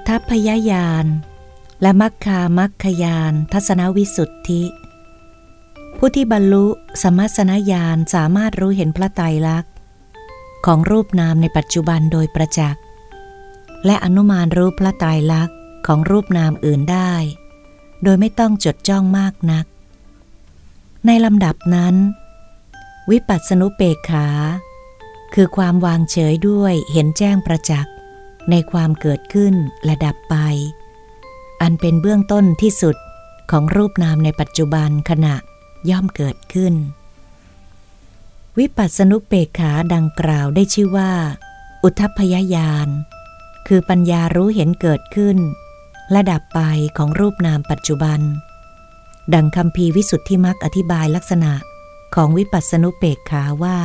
อุทพยญาณและมัคคามัคคยาน ทัศนวิสุทธิ ผู้ที่บรรลุสมัสนญาณสามารถรู้เห็นพระไตรลักษณ์ ของรูปนามในปัจจุบันโดยประจักษ์และอนุมานรู้พระไตรลักษณ์ของรูปนามอื่นได้ โดยไม่ต้องจดจ้องมากนัก ในลำดับนั้น วิปัสสนุเปกขา คือความวางเฉยด้วยเห็นแจ้งประจักษ์ ในความเกิดขึ้นและดับไป อันเป็นเบื้องต้นที่สุดของรูปนามในปัจจุบันขณะย่อมเกิดขึ้น วิปัสสนุเปกขาดังกล่าวได้ชื่อว่า อุทพยญาณคือปัญญารู้เห็นเกิดขึ้น และดับไปของรูปนามปัจจุบัน ดังคำพีวิสุทธิมักอธิบายลักษณะของวิปัสสนุเปกขาว่า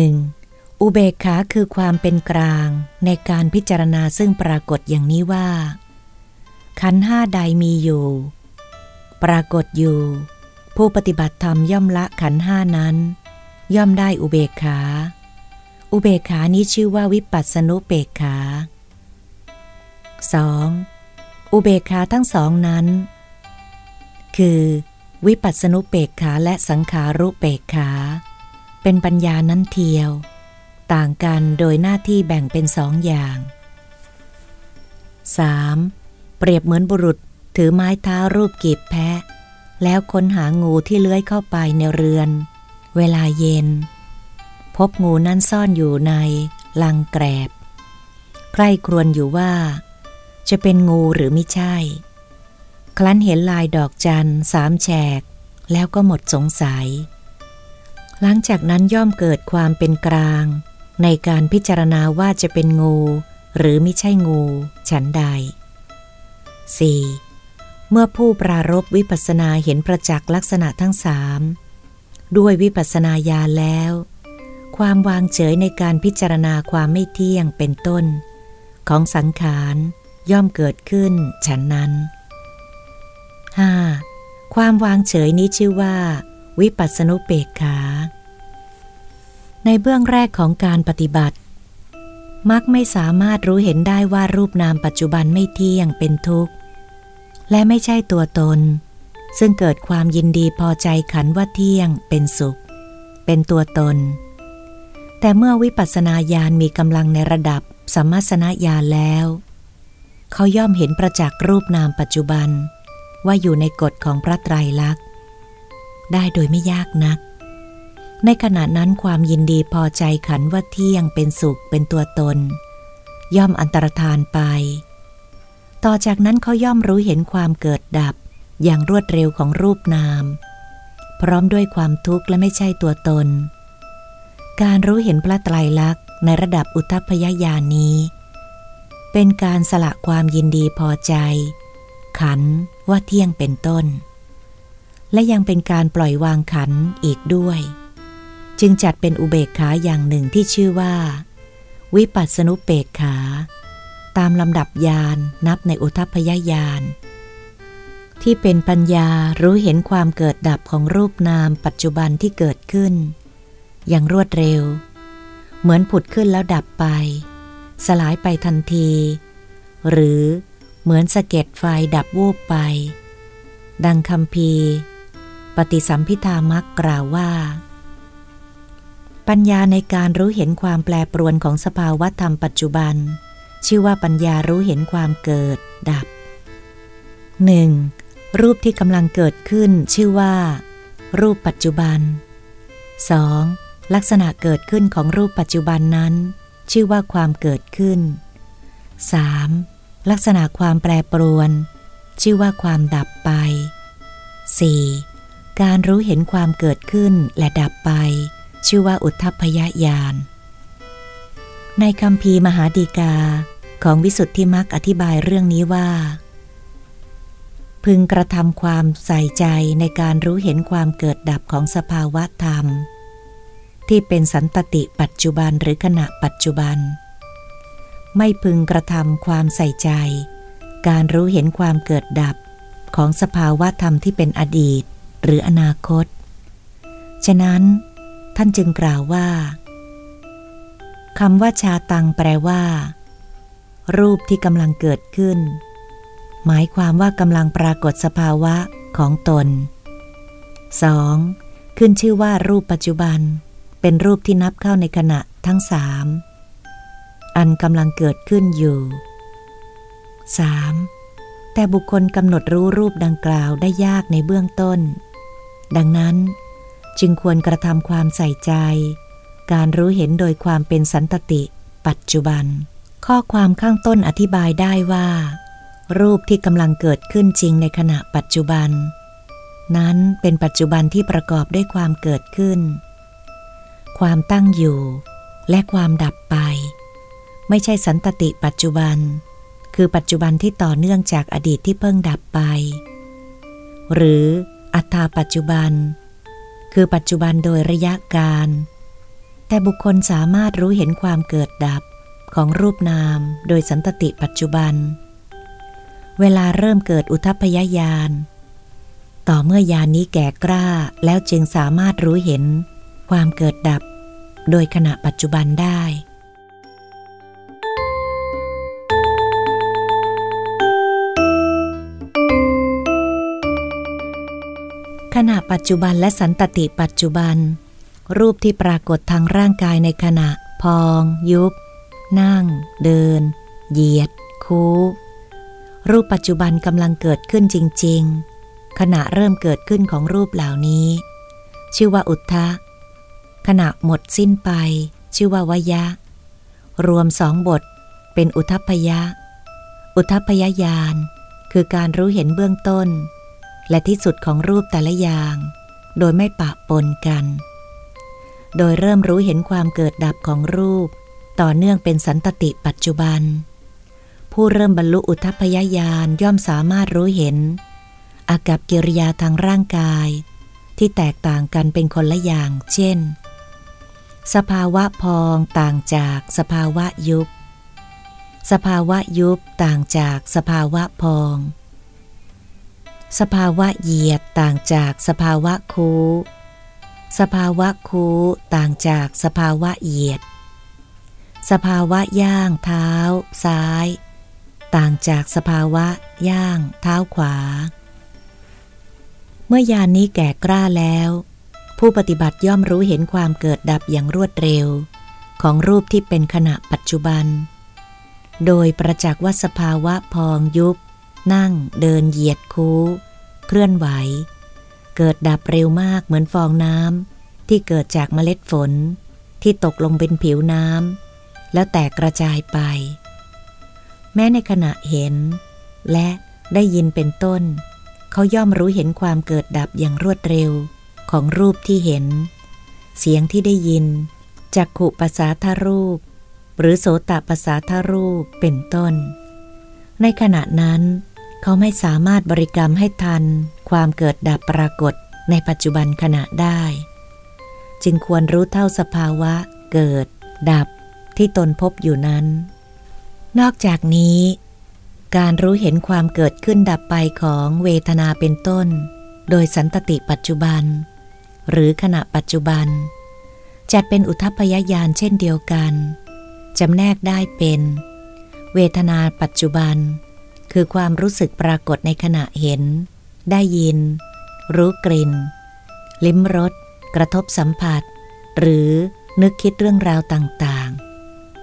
1. อุเบกขาคือความเป็นกลางในการพิจารณาซึ่งปรากฏอย่างนี้ว่า ขันห้าใดมีอยู่ ปรากฏอยู่ ผู้ปฏิบัติธรรมย่อมละขันห้านั้น ย่อมได้อุเบกขา อุเบกขานี้ชื่อว่าวิปัสสนุเปกขา 2. อุเบกขาทั้งสองนั้น คือ วิปัสสนุเปกขาและสังขารุเปกขา เป็นปัญญานั้นเทียว ต่างกันโดยหน้าที่แบ่งเป็นสองอย่าง 3. เปรียบเหมือนบุรุษถือไม้เท้ารูปกีบแพะ แล้วค้นหางูที่เลื้อยเข้าไปในเรือน เวลาเย็น พบงูนั้นซ่อนอยู่ในลังแกรบใครครวญอยู่ว่า จะเป็นงูหรือไม่ใช่ ครั้นเห็นลายดอกจันสามแฉก แล้วก็หมดสงสัย หลังจากนั้นย่อมเกิดความเป็นกลาง ในการพิจารณาว่าจะเป็นงูหรือไม่ใช่งูฉันใด 4. เมื่อผู้ปรารบวิปัสนาเห็นประจักษ์ลักษณะทั้งสามด้วยวิปัสนาญาแล้ว ความวางเฉยในการพิจารณาความไม่เที่ยงเป็นต้น ของสังขารย่อมเกิดขึ้นฉันนั้น 5. ความวางเฉยนี้ชื่อว่า วิปัสสนุเปกขา ในเบื้องแรกของการปฏิบัติ มักไม่สามารถรู้เห็นได้ว่ารูปนามปัจจุบันไม่เที่ยงเป็นทุกข์ และไม่ใช่ตัวตน ซึ่งเกิดความยินดีพอใจขันว่าเที่ยงเป็นสุข เป็นตัวตน แต่เมื่อวิปัสสนาญาณมีกำลังในระดับสัมมาสนญาณแล้ว เขาย่อมเห็นประจักษ์รูปนามปัจจุบัน ว่าอยู่ในกฎของพระไตรลักษณ์ ได้โดยไม่ยากนัก ในขณะนั้นความยินดีพอใจขันว่าเที่ยงเป็นสุขเป็นตัวตน ย่อมอันตรธานไป ต่อจากนั้นเขาย่อมรู้เห็นความเกิดดับอย่างรวดเร็วของรูปนาม พร้อมด้วยความทุกข์และไม่ใช่ตัวตน การรู้เห็นพระไตรลักษณ์ในระดับอุทพยญาณนี้ เป็นการสละความยินดีพอใจ ขันว่าเที่ยงเป็นต้น และยังเป็นการปล่อยวางขันอีกด้วย จึงจัดเป็นอุเบกขาอย่างหนึ่งที่ชื่อว่า วิปัสสนุเปกขา ตามลำดับยานนับในอุทพยญาณที่เป็นปัญญารู้เห็นความเกิดดับของรูปนามปัจจุบันที่เกิดขึ้น อย่างรวดเร็ว เหมือนผุดขึ้นแล้วดับไป สลายไปทันที หรือเหมือนสะเก็ดไฟดับวูบไป ดังคำพีปฏิสัมพิธามักกล่าวว่า ปัญญาในการรู้เห็นความแปรปรวนของสภาวะธรรมปัจจุบัน ชื่อว่าปัญญารู้เห็นความเกิดดับหนึ่งรูปที่กำลังเกิดขึ้นชื่อว่า รูปปัจจุบัน 2. ลักษณะเกิดขึ้นของรูปปัจจุบันนั้น ชื่อว่าความเกิดขึ้น 3. ลักษณะความแปรปรวน ชื่อว่าความดับไป 4. การรู้เห็นความเกิดขึ้นและดับไป ชื่อว่าอุทธพยญาณ ในคำพีมหาดีกาของวิสุทธิมักอธิบายเรื่องนี้ว่า พึงกระทำความใส่ใจในการรู้เห็นความเกิดดับของสภาวะธรรม ที่เป็นสันตติปัจจุบันหรือขณะปัจจุบัน ไม่พึงกระทำความใส่ใจ การรู้เห็นความเกิดดับของสภาวะธรรมที่เป็นอดีตหรืออนาคต ฉะนั้น ท่านจึงกล่าวว่าคำว่าชาตังแปลว่า รูปที่กำลังเกิดขึ้น หมายความว่ากำลังปรากฏสภาวะของตน 2. ขึ้นชื่อว่ารูปปัจจุบัน เป็นรูปที่นับเข้าในขณะทั้งสามอันกำลังเกิดขึ้นอยู่ 3. แต่บุคคลกำหนดรู้รูปดังกล่าวได้ยากในเบื้องต้น ดังนั้น จึงควรกระทำความใส่ใจ การรู้เห็นโดยความเป็นสันตติ ปัจจุบัน ข้อความข้างต้นอธิบายได้ว่า รูปที่กำลังเกิดขึ้นจริงในขณะปัจจุบัน นั้นเป็นปัจจุบันที่ประกอบด้วยความเกิดขึ้น ความตั้งอยู่ และความดับไป ไม่ใช่สันตติปัจจุบัน คือปัจจุบันที่ต่อเนื่องจากอดีตที่เพิ่งดับไป หรืออัตตาปัจจุบัน คือปัจจุบันโดยระยะการ แต่บุคคลสามารถรู้เห็นความเกิดดับของรูปนามโดยสันตติปัจจุบัน เวลาเริ่มเกิดอุทพยญาณต่อเมื่อยานนี้แก่กล้าแล้วจึงสามารถรู้เห็นความเกิดดับ โดยขณะปัจจุบันได้ ขณะปัจจุบันและสันตติปัจจุบัน รูปที่ปรากฏทางร่างกายในขณะ พอง ยุบ นั่ง เดิน เหยียด คูรูปปัจจุบันกำลังเกิดขึ้นจริง ๆ ขณะเริ่มเกิดขึ้นของรูปเหล่านี้ ชื่อว่าอุทธะขณะหมดสิ้นไป ชื่อว่าวยะ รวมสองบท เป็นอุทพยะ อุทพยญาณคือการรู้เห็นเบื้องต้น และที่สุดของรูปแต่ละอย่าง โดยไม่ปะปนกัน โดยเริ่มรู้เห็นความเกิดดับของรูป ต่อเนื่องเป็นสันตติปัจจุบัน ผู้เริ่มบรรลุอุทพยญาณย่อมสามารถรู้เห็น อากับกิริยาทางร่างกาย ที่แตกต่างกันเป็นคนละอย่าง เช่น สภาวะพองต่างจากสภาวะยุบ สภาวะยุบต่างจากสภาวะพอง สภาวะเหยียดต่างจากสภาวะคูสภาวะคูต่างจากสภาวะเหยียด สภาวะย่างเท้า ซ้าย ต่างจากสภาวะย่างเท้าขวา เมื่อยานนี้แก่กล้าแล้ว ผู้ปฏิบัติย่อมรู้เห็นความเกิดดับอย่างรวดเร็ว ของรูปที่เป็นขณะปัจจุบัน โดยประจักษ์ว่าสภาวะพองยุบ นั่งเดินเหยียดคูเคลื่อนไหว เกิดดับเร็วมากเหมือนฟองน้ำที่เกิดจากเมล็ดฝน ที่ตกลงเป็นผิวน้ำแล้วแตกกระจายไป แม้ในขณะเห็น และได้ยินเป็นต้น เขาย่อมรู้เห็นความเกิดดับอย่างรวดเร็วของรูปที่เห็น เสียงที่ได้ยินจากขุภาษาทารูป หรือโสตภาษาทารูปเป็นต้น ในขณะนั้น เขาไม่สามารถบริกรรมให้ทัน ความเกิดดับปรากฏในปัจจุบันขณะได้ จึงควรรู้เท่าสภาวะ เกิด ดับที่ตนพบอยู่นั้น นอกจากนี้ การรู้เห็นความเกิดขึ้นดับไปของเวทนาเป็นต้น โดยสันตติปัจจุบัน หรือขณะปัจจุบัน จัดเป็นอุทพยญาณเช่นเดียวกันจำแนกได้เป็น เวทนาปัจจุบัน คือความรู้สึกปรากฏในขณะเห็น ได้ยิน รู้กลิ่น ลิ้มรส กระทบสัมผัส หรือนึกคิดเรื่องราวต่าง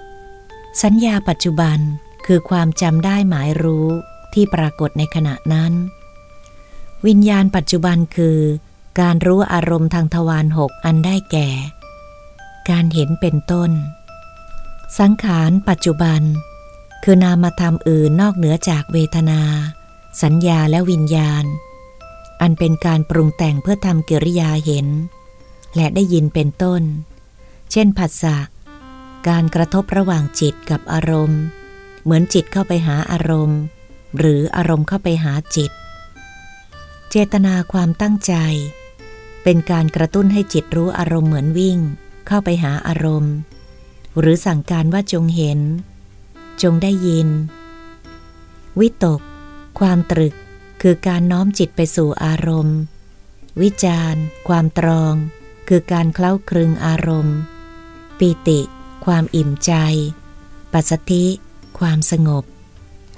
ๆ สัญญาปัจจุบันคือความจำได้หมายรู้ที่ปรากฏในขณะนั้น วิญญาณปัจจุบันคือ การรู้อารมณ์ทางทวารหกอันได้แก่ การเห็นเป็นต้น สังขารปัจจุบัน คือนามธรรมอื่นนอกเหนือจากเวทนา สัญญาและวิญญาณ อันเป็นการปรุงแต่งเพื่อทำกิริยาเห็น และได้ยินเป็นต้น เช่นผัสสะการกระทบระหว่างจิตกับอารมณ์ เหมือนจิตเข้าไปหาอารมณ์ หรืออารมณ์เข้าไปหาจิต เจตนาความตั้งใจ เป็นการกระตุ้นให้จิตรู้อารมณ์เหมือนวิ่ง เข้าไปหาอารมณ์ หรือสั่งการว่าจงเห็น จงได้ยิน วิตก ความตรึก คือการน้อมจิตไปสู่อารมณ์ วิจารความตรอง คือการเคล้าคลึงอารมณ์ ปีติ ความอิ่มใจ ปัสสธิ ความสงบ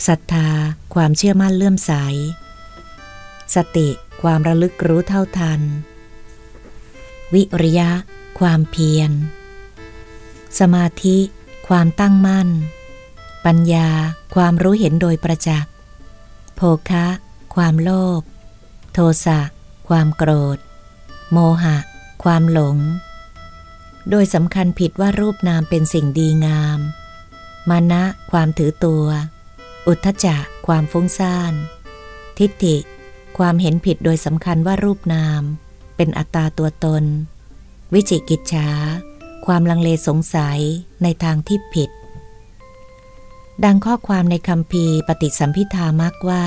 ศรัทธา ความเชื่อมั่นเลื่อมใส สติ ความระลึกรู้เท่าทัน วิริยะ ความเพียร สมาธิ ความตั้งมั่น ปัญญา ความรู้เห็นโดยประจักษ์โภคะ ความโลภ โทสะ ความโกรธ โมหะ ความหลง โดยสำคัญผิดว่ารูปนามเป็นสิ่งดีงาม มานะ ความถือตัว อุทธจะความฟุ้งซ่าน ทิฏฐิ ความเห็นผิดโดยสำคัญว่ารูปนาม เป็นอัตตาตัวตน วิจิกิจฉาความลังเลสงสัยในทางที่ผิด ดังข้อความในคำพีปฏิสัมพิธามักว่า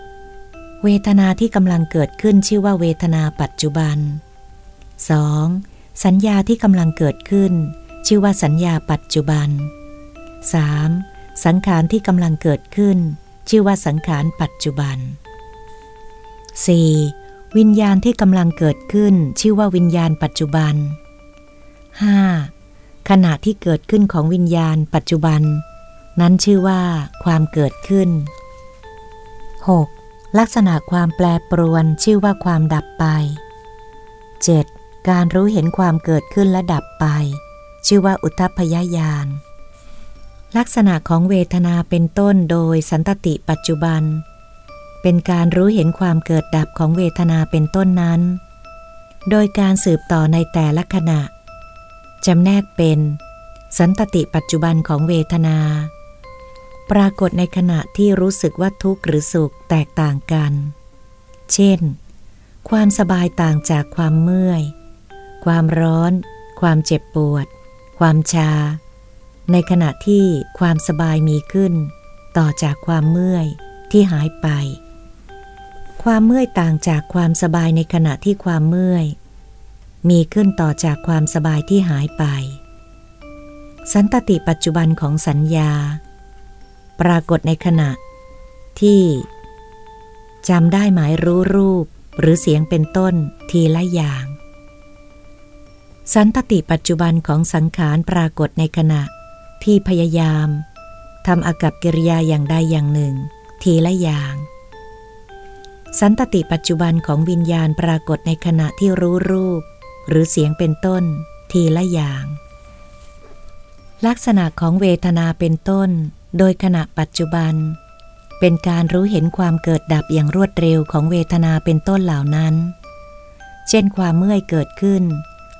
1. เวทนาที่กำลังเกิดขึ้นชื่อว่าเวทนาปัจจุบัน 2. สัญญาที่กำลังเกิดขึ้น ชื่อว่าสัญญาปัจจุบัน 3. สังขารที่กำลังเกิดขึ้น ชื่อว่าสังขารปัจจุบัน 4. วิญญาณที่กำลังเกิดขึ้น ชื่อว่าวิญญาณปัจจุบัน 5. ขณะที่เกิดขึ้นของวิญญาณปัจจุบัน นั้นชื่อว่าความเกิดขึ้น 6. ลักษณะความแปรปรวนชื่อว่าความดับไป 7. การรู้เห็นความเกิดขึ้นและดับไป ชื่อว่าอุทพยญาณลักษณะของเวทนาเป็นต้นโดยสันตติปัจจุบัน เป็นการรู้เห็นความเกิดดับของเวทนาเป็นต้นนั้น โดยการสืบต่อในแต่ละขณะ จำแนกเป็น สันตติปัจจุบันของเวทนา ปรากฏในขณะที่รู้สึกว่าทุกข์หรือสุขแตกต่างกัน เช่น ความสบายต่างจากความเมื่อย ความร้อน ความเจ็บปวด ความชา ในขณะที่ความสบายมีขึ้น ต่อจากความเมื่อยที่หายไป ความเมื่อยต่างจากความสบายในขณะที่ความเมื่อย มีขึ้นต่อจากความสบายที่หายไป สันตติปัจจุบันของสัญญา ปรากฏในขณะที่จำได้หมายรู้รูปหรือเสียงเป็นต้นทีละอย่าง สันตติปัจจุบันของสังขารปรากฏในขณะที่พยายามทำอากับกิริยาอย่างใดอย่างหนึ่ง ทีละอย่าง สันตติปัจจุบันของวิญญาณปรากฏในขณะที่รู้รูป หรือเสียงเป็นต้น ทีละอย่าง ลักษณะของเวทนาเป็นต้น โดยขณะปัจจุบัน เป็นการรู้เห็นความเกิดดับอย่างรวดเร็วของเวทนาเป็นต้นเหล่านั้น เช่นความเมื่อยเกิดขึ้น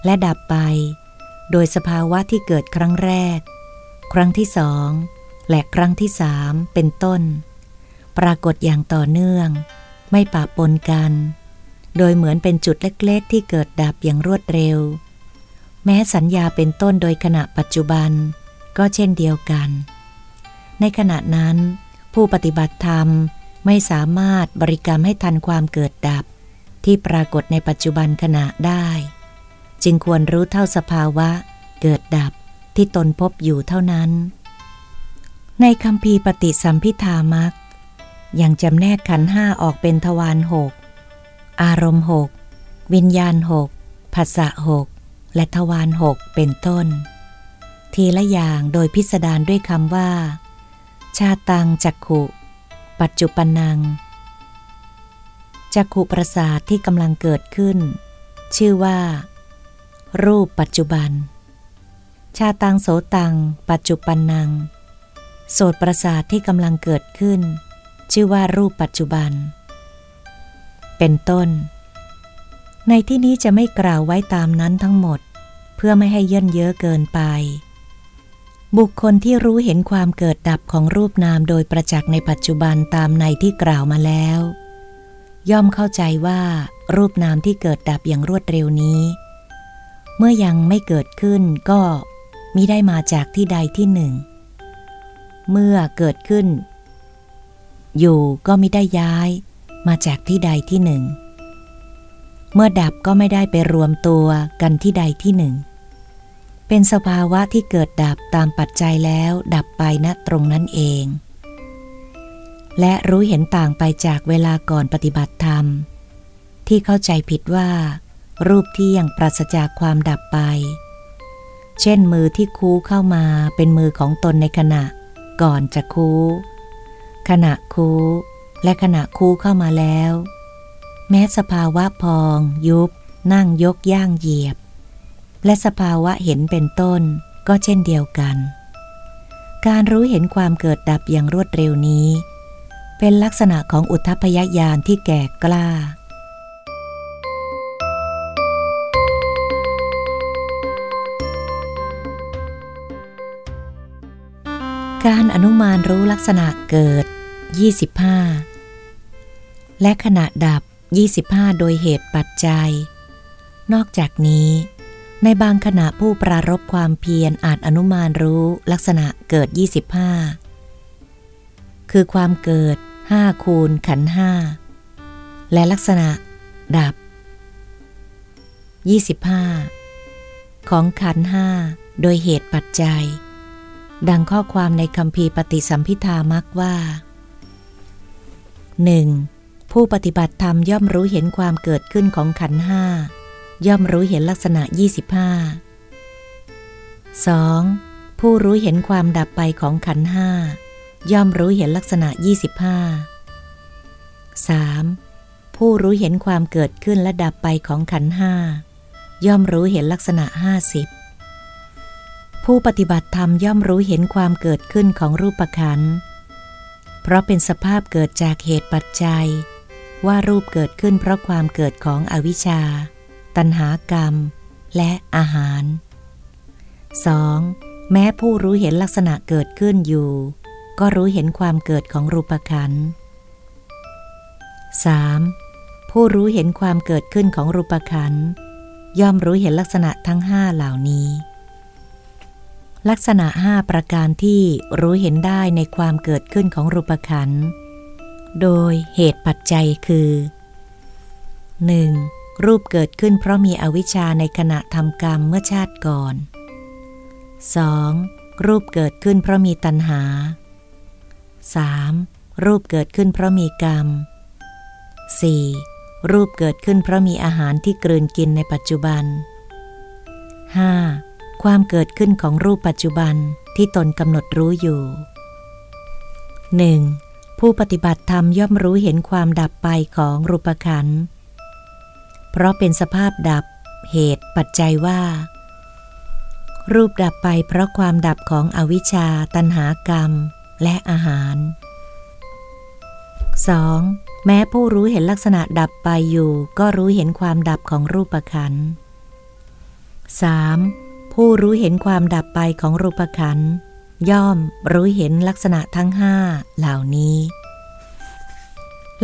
และดับไป โดยสภาวะที่เกิดครั้งแรก ครั้งที่สองและครั้งที่สามเป็นต้น ปรากฏอย่างต่อเนื่อง ไม่ปะปนกัน โดยเหมือนเป็นจุดเล็กๆ ที่เกิดดับอย่างรวดเร็ว แม้สัญญาเป็นต้นโดยขณะปัจจุบันก็เช่นเดียวกัน ในขณะนั้น ผู้ปฏิบัติธรรมไม่สามารถบริกรรมให้ทันความเกิดดับ ที่ปรากฏในปัจจุบันขณะได้ จึงควรรู้เท่าสภาวะ เกิดดับที่ตนพบอยู่เท่านั้น ในคำพีปฏิสัมพิธามักยังจำแนกขันห้าออกเป็นทวารหก อารมณ์หกวิญญาณหกภาษะหกและทวารหกเป็นต้น ทีละอย่างโดยพิสดารด้วยคำว่า ชาตังจักขุ ปัจจุปนังจักขุประสาทที่กำลังเกิดขึ้น ชื่อว่า รูปปัจจุบัน ชาตังโสตัง ปัจจุปนนัง โสตประสาทที่กำลังเกิดขึ้น ชื่อว่ารูปปัจจุบัน เป็นต้น ในที่นี้จะไม่กล่าวไว้ตามนั้นทั้งหมด เพื่อไม่ให้เย่นเยอะเกินไป บุคคลที่รู้เห็นความเกิดดับของรูปนามโดยประจักษ์ในปัจจุบันตามในที่กล่าวมาแล้ว ย่อมเข้าใจว่ารูปนามที่เกิดดับอย่างรวดเร็วนี้ เมื่อยังไม่เกิดขึ้นก็มิได้มาจากที่ใดที่หนึ่ง เมื่อเกิดขึ้น อยู่ก็ม่ได้ย้าย มาจากที่ใดที่หนึ่ง เมื่อดับก็ไม่ได้ไปรวมตัวกันที่ใดที่หนึ่ง เป็นสภาวะที่เกิดดับตามปัจจัยแล้วดับไปณตรงนั้นเอง และรู้เห็นต่างไปจากเวลาก่อนปฏิบัติธรรม ที่เข้าใจผิดว่า รูปที่ยังปราศจากความดับไป เช่นมือที่คูเข้ามาเป็นมือของตนในขณะก่อนจะคูขณะคู และขณะคูเข้ามาแล้ว แม้สภาวะพอง ยุบ นั่งยกย่างเหยียบ และสภาวะเห็นเป็นต้นก็เช่นเดียวกัน การรู้เห็นความเกิดดับอย่างรวดเร็วนี้ เป็นลักษณะของอุทพยญาณที่แก่กล้าการอนุมานรู้ลักษณะเกิด 25 และขณะดับ 25 โดยเหตุปัจจัย นอกจากนี้ ในบางขณะผู้ปรารบความเพียรอาจอนุมานรู้ลักษณะเกิด 25 คือความเกิด 5 คูณขันห้าและลักษณะ ดับ 25 ของขันห้าโดยเหตุปัจจัย ดังข้อความในคำพีปฏิสัมพิธามักว่า 1. ผู้ปฏิบัติธรรมย่อมรู้เห็นความเกิดขึ้นของขันห้า ย่อมรู้เห็นลักษณะ 25 2. ผู้รู้เห็นความดับไปของขันห้า ย่อมรู้เห็นลักษณะ 25 3. ผู้รู้เห็นความเกิดขึ้นและดับไปของขันห้า ย่อมรู้เห็นลักษณะ 50 ผู้ปฏิบัติธรรมย่อมรู้เห็นความเกิดขึ้นของรูปขันเพราะเป็นสภาพเกิดจากเหตุปัจจัย ว่ารูปเกิดขึ้นเพราะความเกิดของอวิชชา ตัณหากรรม และอาหาร 2. แม้ผู้รู้เห็นลักษณะเกิดขึ้นอยู่ ก็รู้เห็นความเกิดของรูปขันธ์ 3. ผู้รู้เห็นความเกิดขึ้นของรูปขันธ์ย่อมรู้เห็นลักษณะทั้งห้าเหล่านี้ ลักษณะห้าประการที่รู้เห็นได้ในความเกิดขึ้นของรูปขันธ์ โดยเหตุปัจจัยคือ 1. รูปเกิดขึ้นเพราะมีอวิชชาในขณะทำกรรมเมื่อชาติก่อน 2. รูปเกิดขึ้นเพราะมีตัณหา 3. รูปเกิดขึ้นเพราะมีกรรม 4. รูปเกิดขึ้นเพราะมีอาหารที่กลืนกินในปัจจุบัน 5. ความเกิดขึ้นของรูปปัจจุบันที่ตนกำหนดรู้อยู่ 1. ผู้ปฏิบัติธรรมย่อมรู้เห็นความดับไปของรูปขันธ์เพราะเป็นสภาพดับเหตุปัจจัยว่า รูปดับไปเพราะความดับของอวิชชาตันหากรรม และอาหาร 2. แม้ผู้รู้เห็นลักษณะดับไปอยู่ ก็รู้เห็นความดับของรูปขัน 3. ผู้รู้เห็นความดับไปของรูปขัน ย่อมรู้เห็นลักษณะทั้งห้าเหล่านี้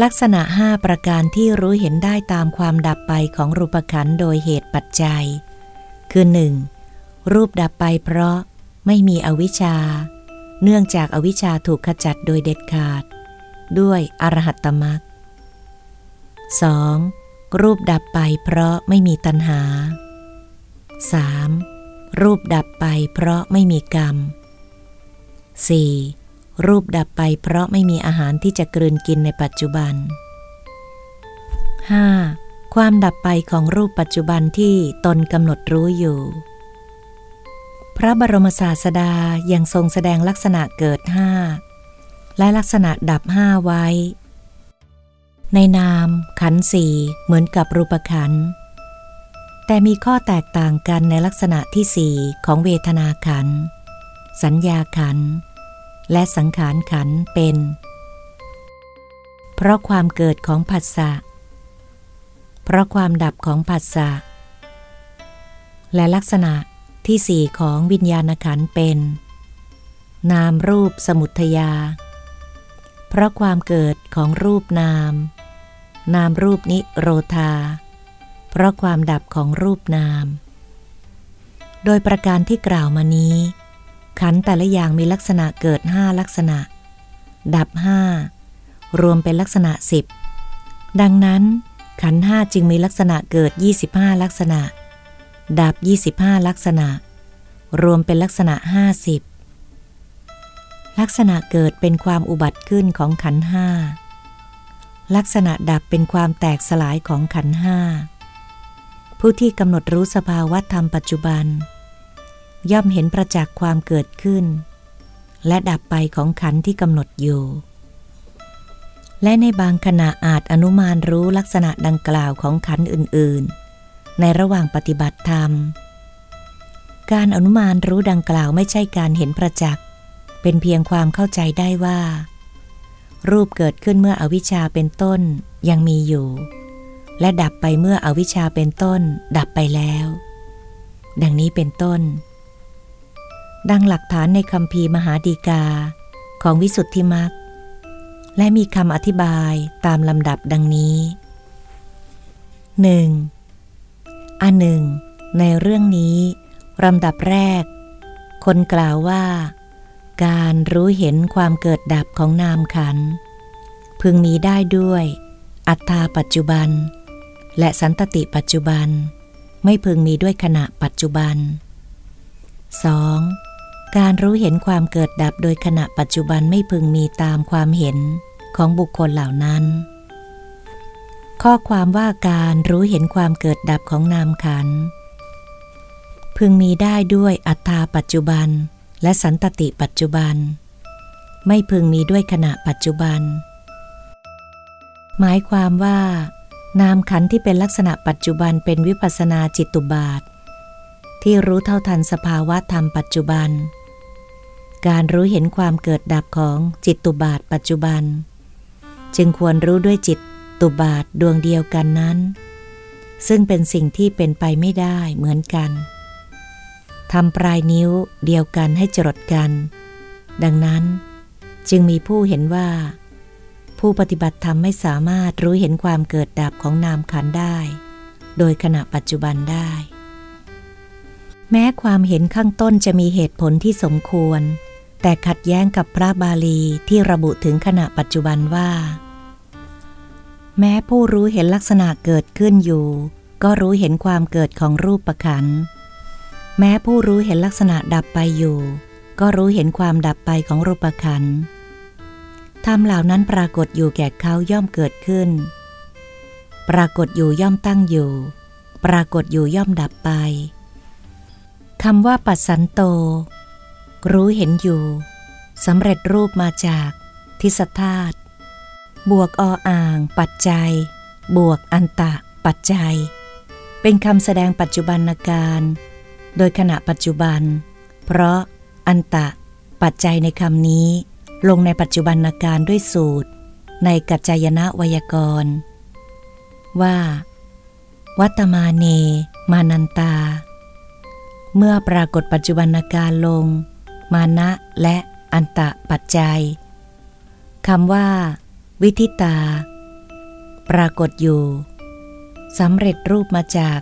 ลักษณะห้าประการที่รู้เห็นได้ตามความดับไปของรูปขันโดยเหตุปัจจัย คือ 1. รูปดับไปเพราะไม่มีอวิชชา เนื่องจากอวิชชาถูกขจัดโดยเด็ดขาด ด้วยอรหัตตมัก 2. รูปดับไปเพราะไม่มีตัณหา 3. รูปดับไปเพราะไม่มีกรรม 4. รูปดับไปเพราะไม่มีอาหารที่จะกลืนกินในปัจจุบัน 5. ความดับไปของรูปปัจจุบันที่ตนกำหนดรู้อยู่ พระบรมศาสดายังทรงแสดงลักษณะเกิดห้าและลักษณะดับห้าไว้ ในนาม ขันสี่เหมือนกับรูปขัน แต่มีข้อแตกต่างกันในลักษณะที่สี่ของเวทนาขัน สัญญาขัน และสังขารขันเป็น เพราะความเกิดของผัสสะ เพราะความดับของผัสสะ และลักษณะที่สี่ของวิญญาณขันเป็น นามรูปสมุทยา เพราะความเกิดของรูปนาม นามรูปนิโรธา เพราะความดับของรูปนาม โดยประการที่กล่าวมานี้ ขันแต่ละอย่างมีลักษณะเกิดห้าลักษณะ ดับห้ารวมเป็นลักษณะสิบดังนั้น ขันห้าจึงมีลักษณะเกิด 25 ลักษณะ ดับ 25 ลักษณะ รวมเป็นลักษณะ 50 ลักษณะเกิดเป็นความอุบัติขึ้นของขันห้าลักษณะดับเป็นความแตกสลายของขันห้าผู้ที่กำหนดรู้สภาวะธรรมปัจจุบัน ย่อมเห็นประจักษ์ความเกิดขึ้น และดับไปของขันที่กำหนดอยู่ และในบางขณะอาจอนุมานรู้ลักษณะดังกล่าวของขันอื่น ๆ ในระหว่างปฏิบัติธรรม การอนุมานรู้ดังกล่าวไม่ใช่การเห็นประจักษ์ เป็นเพียงความเข้าใจได้ว่า รูปเกิดขึ้นเมื่ออวิชชาเป็นต้นยังมีอยู่ และดับไปเมื่ออวิชชาเป็นต้น ดับไปแล้ว ดังนี้เป็นต้น ดังหลักฐานในคำพีมหาดีกา ของวิสุทธิมักและมีคำอธิบายตามลำดับดังนี้ 1. อันหนึ่ง ในเรื่องนี้ลำดับแรก คนกล่าวว่า การรู้เห็นความเกิดดับของนามขัน พึงมีได้ด้วย อัตตาปัจจุบัน และสันตติปัจจุบัน ไม่พึงมีด้วยขณะปัจจุบัน 2. การรู้เห็นความเกิดดับโดยขณะปัจจุบันไม่พึงมีตามความเห็นของบุคคลเหล่านั้น ข้อความว่าการรู้เห็นความเกิดดับของนามขัน พึงมีได้ด้วยอัตตาปัจจุบัน และสันตติปัจจุบัน ไม่พึงมีด้วยขณะปัจจุบัน หมายความว่า นามขันที่เป็นลักษณะปัจจุบันเป็นวิปัสนาจิตตุบาท ที่รู้เท่าทันสภาวะธรรมปัจจุบัน การรู้เห็นความเกิดดับของจิตตุบาทปัจจุบัน จึงควรรู้ด้วยจิตตุบาทดวงเดียวกันนั้น ซึ่งเป็นสิ่งที่เป็นไปไม่ได้เหมือนกันทำปลายนิ้วเดียวกันให้จรดกัน ดังนั้น จึงมีผู้เห็นว่า ผู้ปฏิบัติธรรมไม่สามารถรู้เห็นความเกิดดับของนามขันได้ โดยขณะปัจจุบันได้ แม้ความเห็นข้างต้นจะมีเหตุผลที่สมควร แต่ขัดแย้งกับพระบาลีที่ระบุถึงขณะปัจจุบันว่า แม้ผู้รู้เห็นลักษณะเกิดขึ้นอยู่ ก็รู้เห็นความเกิดของรูปประขันธ์แม้ผู้รู้เห็นลักษณะดับไปอยู่ ก็รู้เห็นความดับไปของรูปขันธ์ธรรมเหล่านั้นปรากฏอยู่แก่เขาย่อมเกิดขึ้น ปรากฏอยู่ย่อมตั้งอยู่ ปรากฏอยู่ย่อมดับไปคำว่าปัสสันโต รู้เห็นอยู่สำเร็จรูปมาจากทิสธาตุบวกออ่าง ปัจจัย บวกอันตะ ปัจจัย เป็นคำแสดงปัจจุบันการ โดยขณะปัจจุบัน เพราะอันตะ ปัจจัยในคำนี้ ลงในปัจจุบันการด้วยสูตร ในกัจจายนะวยากรณ์ว่า วัตมาเน มานันตา เมื่อปรากฏปัจจุบันการลง มานะและอันตะปัจจัยคำว่า วิธิตา ปรากฏอยู่สำเร็จรูปมาจาก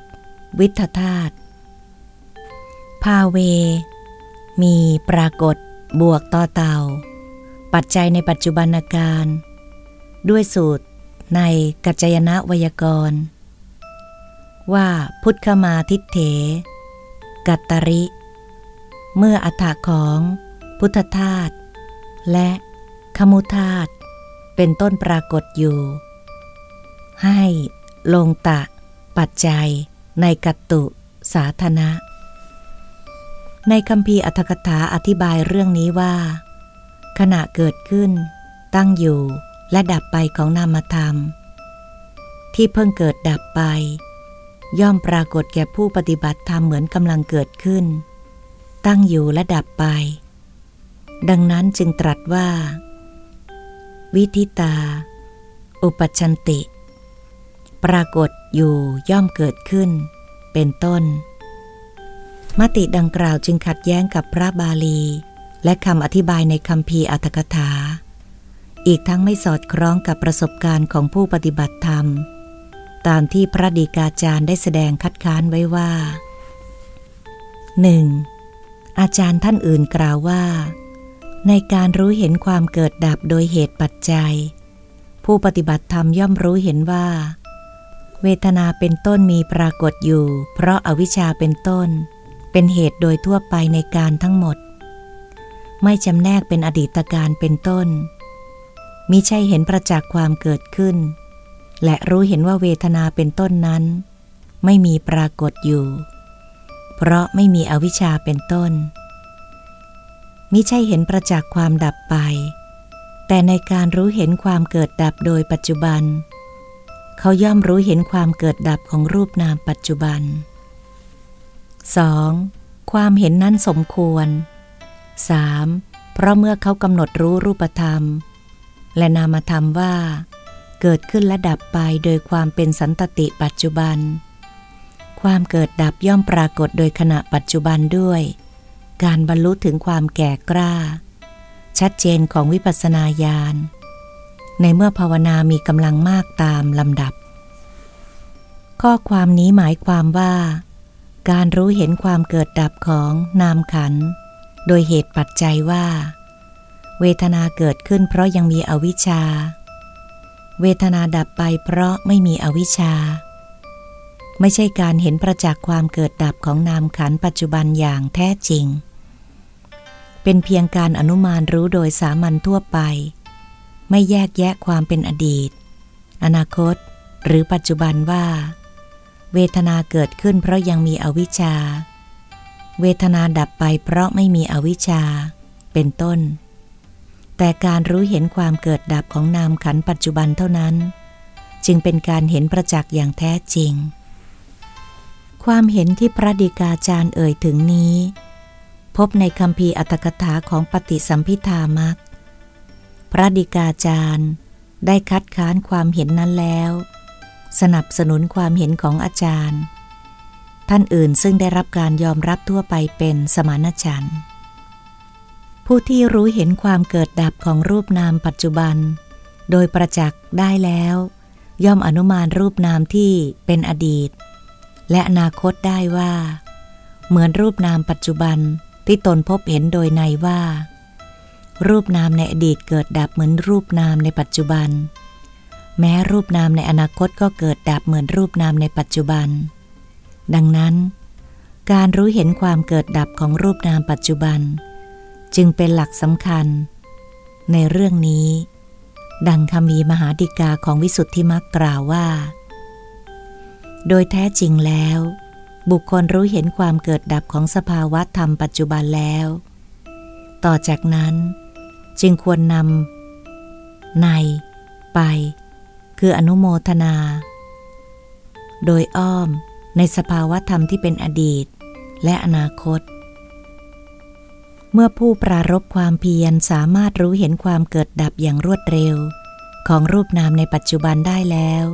วิทธาตุพาเว มีปรากฏบวกต่อเต่าปัจจัยในปัจจุบันการ ด้วยสูตรในกัจจยนะวยากรณ์ว่าพุทธมาทิเถ กัตตริ เมื่ออัฏฐของพุทธทาตและขมุทาตเป็นต้นปรากฏอยู่ ให้ลงตะ ปัจจัย ในกัตตุสาธนะ ในคำพีอัตถกถาอธิบายเรื่องนี้ว่า ขณะเกิดขึ้น ตั้งอยู่และดับไปของนามธรรม ที่เพิ่งเกิดดับไป ย่อมปรากฏแก่ผู้ปฏิบัติธรรมเหมือนกำลังเกิดขึ้น ตั้งอยู่และดับไป ดังนั้นจึงตรัสว่า วิธิตา อุปชันติ ปรากฏอยู่ย่อมเกิดขึ้น เป็นต้น มติดังกล่าวจึงขัดแย้งกับพระบาลี และคำอธิบายในคำพีอัตถกถา อีกทั้งไม่สอดคล้องกับประสบการณ์ของผู้ปฏิบัติธรรม ตามที่พระดีกาจารย์ได้แสดงคัดค้านไว้ว่า 1. อาจารย์ท่านอื่นกล่าวว่า ในการรู้เห็นความเกิดดับโดยเหตุปัจจัย ผู้ปฏิบัติธรรมย่อมรู้เห็นว่า เวทนาเป็นต้นมีปรากฏอยู่ เพราะอาวิชชาเป็นต้น เป็นเหตุโดยทั่วไปในการทั้งหมด ไม่จำแนกเป็นอดีตการเป็นต้นมิใช่เห็นประจักษ์ความเกิดขึ้น และรู้เห็นว่าเวทนาเป็นต้นนั้น ไม่มีปรากฏอยู่ เพราะไม่มีอวิชชาเป็นต้น มิใช่เห็นประจักษ์ความดับไป แต่ในการรู้เห็นความเกิดดับโดยปัจจุบัน เขาย่อมรู้เห็นความเกิดดับของรูปนามปัจจุบัน 2. ความเห็นนั้นสมควร 3. เพราะเมื่อเขากำหนดรู้รูปธรรม และนามธรรมว่า เกิดขึ้นและดับไปโดยความเป็นสันตติปัจจุบัน ความเกิดดับย่อมปรากฏโดยขณะปัจจุบันด้วย การบรรลุถึงความแก่กล้า ชัดเจนของวิปัสสนาญาณ ในเมื่อภาวนามีกำลังมากตามลำดับ ข้อความนี้หมายความว่า การรู้เห็นความเกิดดับของนามขัน โดยเหตุปัจจัยว่า เวทนาเกิดขึ้นเพราะยังมีอวิชชา เวทนาดับไปเพราะไม่มีอวิชชา ไม่ใช่การเห็นประจักษ์ความเกิดดับของนามขันปัจจุบันอย่างแท้จริง เป็นเพียงการอนุมานรู้โดยสามัญทั่วไป ไม่แยกแยะความเป็นอดีต อนาคต หรือปัจจุบันว่า เวทนาเกิดขึ้นเพราะยังมีอวิชชา เวทนาดับไปเพราะไม่มีอวิชชา เป็นต้น แต่การรู้เห็นความเกิดดับของนามขันปัจจุบันเท่านั้น จึงเป็นการเห็นประจักษ์อย่างแท้จริง ความเห็นที่พระดิกาจารย์เอ่ยถึงนี้ พบในคำพีอัตถกถาของปฏิสัมพิธามักพระดิกาจารย์ได้คัดค้านความเห็นนั้นแล้ว สนับสนุนความเห็นของอาจารย์ ท่านอื่นซึ่งได้รับการยอมรับทั่วไปเป็นสมานฉันท์ผู้ที่รู้เห็นความเกิดดับของรูปนามปัจจุบัน โดยประจักษ์ได้แล้ว ย่อมอนุมานรูปนามที่เป็นอดีต และอนาคตได้ว่า เหมือนรูปนามปัจจุบันที่ตนพบเห็นโดยในว่า รูปนามในอดีตเกิดดับเหมือนรูปนามในปัจจุบัน แม้รูปนามในอนาคตก็เกิดดับเหมือนรูปนามในปัจจุบัน ดังนั้น การรู้เห็นความเกิดดับของรูปนามปัจจุบัน จึงเป็นหลักสำคัญ ในเรื่องนี้ ดังคำมีมหาดิกาของวิสุทธิมักกล่าวว่า โดยแท้จริงแล้ว บุคคลรู้เห็นความเกิดดับของสภาวะธรรมปัจจุบันแล้ว ต่อจากนั้น จึงควรนำใน ไป คืออนุโมทนา โดยอ้อมในสภาวะธรรมที่เป็นอดีต และอนาคต เมื่อผู้ปรารบความเพียรสามารถรู้เห็นความเกิดดับอย่างรวดเร็ว ของรูปนามในปัจจุบันได้แล้ว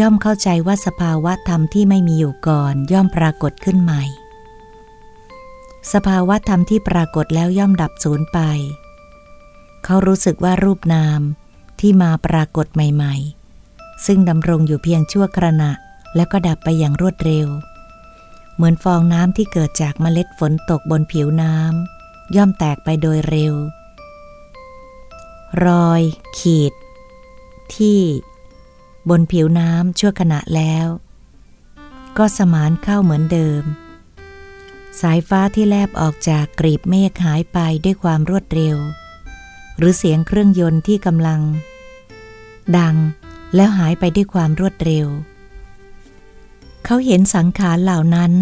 ย่อมเข้าใจว่าสภาวะธรรมที่ไม่มีอยู่ก่อน ย่อมปรากฏขึ้นใหม่ สภาวะธรรมที่ปรากฏแล้วย่อมดับสูญไป เขารู้สึกว่ารูปนามที่มาปรากฏใหม่ ๆ ซึ่งดำรงอยู่เพียงชั่วขณะแล้วก็ดับไปอย่างรวดเร็ว เหมือนฟองน้ำที่เกิดจากเมล็ดฝนตกบนผิวน้ำย่อมแตกไปโดยเร็ว รอย ขีด ที่ บนผิวน้ำชั่วขณะแล้ว ก็สมานเข้าเหมือนเดิม สายฟ้าที่แลบออกจากกรีบเมฆหายไปด้วยความรวดเร็ว หรือเสียงเครื่องยนต์ที่กำลัง ดังแล้วหายไปด้วยความรวดเร็ว เขาเห็นสังขารเหล่านั้น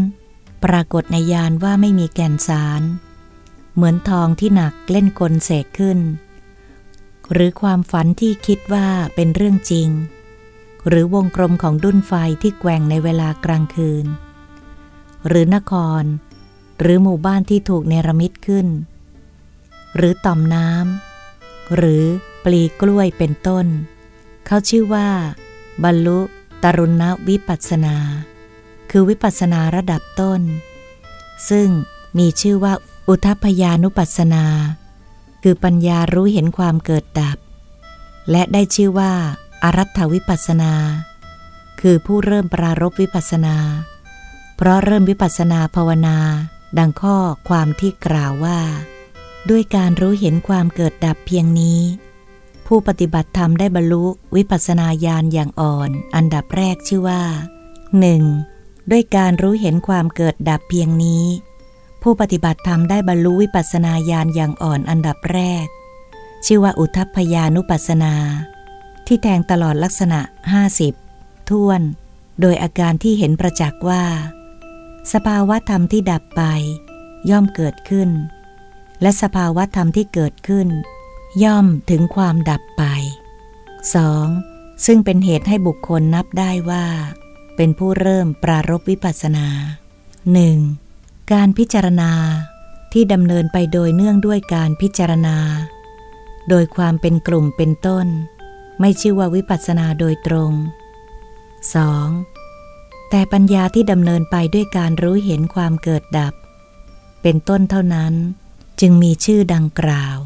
ปรากฏในยานว่าไม่มีแก่นสาร เหมือนทองที่หนักเล่นกลเสกขึ้น หรือความฝันที่คิดว่าเป็นเรื่องจริง หรือวงกลมของดุ้นไฟที่แกว่งในเวลากลางคืน หรือนคร หรือหมู่บ้านที่ถูกเนรมิตขึ้น หรือต่อมน้ำหรือปลีกล้วยเป็นต้น เขาชื่อว่า บรรลุตรุณวิปัสนา คือวิปัสสนาระดับต้น ซึ่งมีชื่อว่าอุทพยานุปัสนา คือปัญญารู้เห็นความเกิดดับ และได้ชื่อว่า อารัฐวิปัสนา คือผู้เริ่มปรารบวิปัสนา เพราะเริ่มวิปัสนาภาวนา ดังข้อความที่กล่าวว่า ด้วยการรู้เห็นความเกิดดับเพียงนี้ ผู้ปฏิบัติธรรมได้บรรลุวิปัสนาญาณอย่างอ่อน อันดับแรกชื่อว่าหนึ่งด้วยการรู้เห็นความเกิดดับเพียงนี้ ผู้ปฏิบัติธรรมได้บรรลุวิปัสนาญาณอย่างอ่อนอันดับแรก ชื่อว่าอุทัพพยานุปัสนา ที่แทงตลอดลักษณะ 50 ท่วน โดยอาการที่เห็นประจักษ์ว่า สภาวะธรรมที่ดับไป ย่อมเกิดขึ้น และสภาวะธรรมที่เกิดขึ้น ย่อมถึงความดับไป 2. ซึ่งเป็นเหตุให้บุคคลนับได้ว่า เป็นผู้เริ่มปรารบวิปัสสนา 1. การพิจารณาที่ดำเนินไปโดยเนื่องด้วยการพิจารณา โดยความเป็นกลุ่มเป็นต้น ไม่ชื่อว่าวิปัสสนาโดยตรง 2. แต่ปัญญาที่ดำเนินไปด้วยการรู้เห็นความเกิดดับ เป็นต้นเท่านั้น จึงมีชื่อดังกล่าว